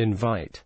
invite.